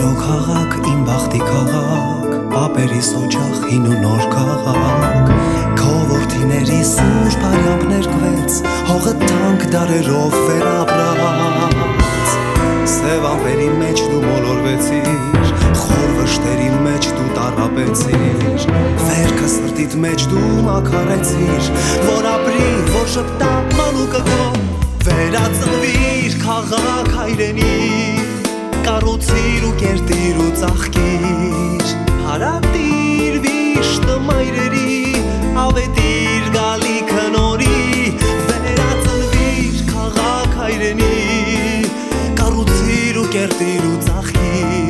Սիրո քաղաք, իմ բախտի քաղաք, ապերիս օջախ, հին ու նոր քաղաք։ Քո որդիների սուր բարյամ ներկվեց, հողը թանկ դարերով վերապրած։ Սև ամպերի մեջ դու մոլորվեցիր, խոր վշտերի մեջ դու տարապեցիր, վերքը սրտիդ մեջ դու մակարեցիր, որ ապրի, որ շպտա մանուկը քո, վերածնվիր քաղաք հայրենի Կարուցիր ու կերտիր ու ծաղկիր Հարատիր վիշտը մայրերի Ավետիր գալիքը նորի Վերածնվիր քաղաք հայրենի Կարուցիր ու կերտիր ու ծաղկիր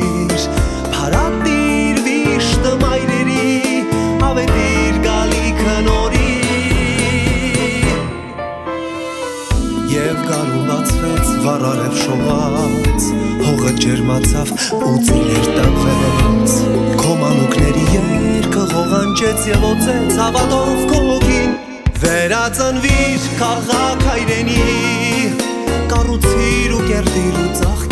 Եվ գարուն բացվեց վառարև շողաց Հողը ջերմացավ ու ծիլեր տանվեց Քո մանուկների երկը ղողանջեց եւ օծեց հավատով հոգին Վերածնվիր քաղաք հայրենի Կարուցիր ու կերտիր ու ծաղկիր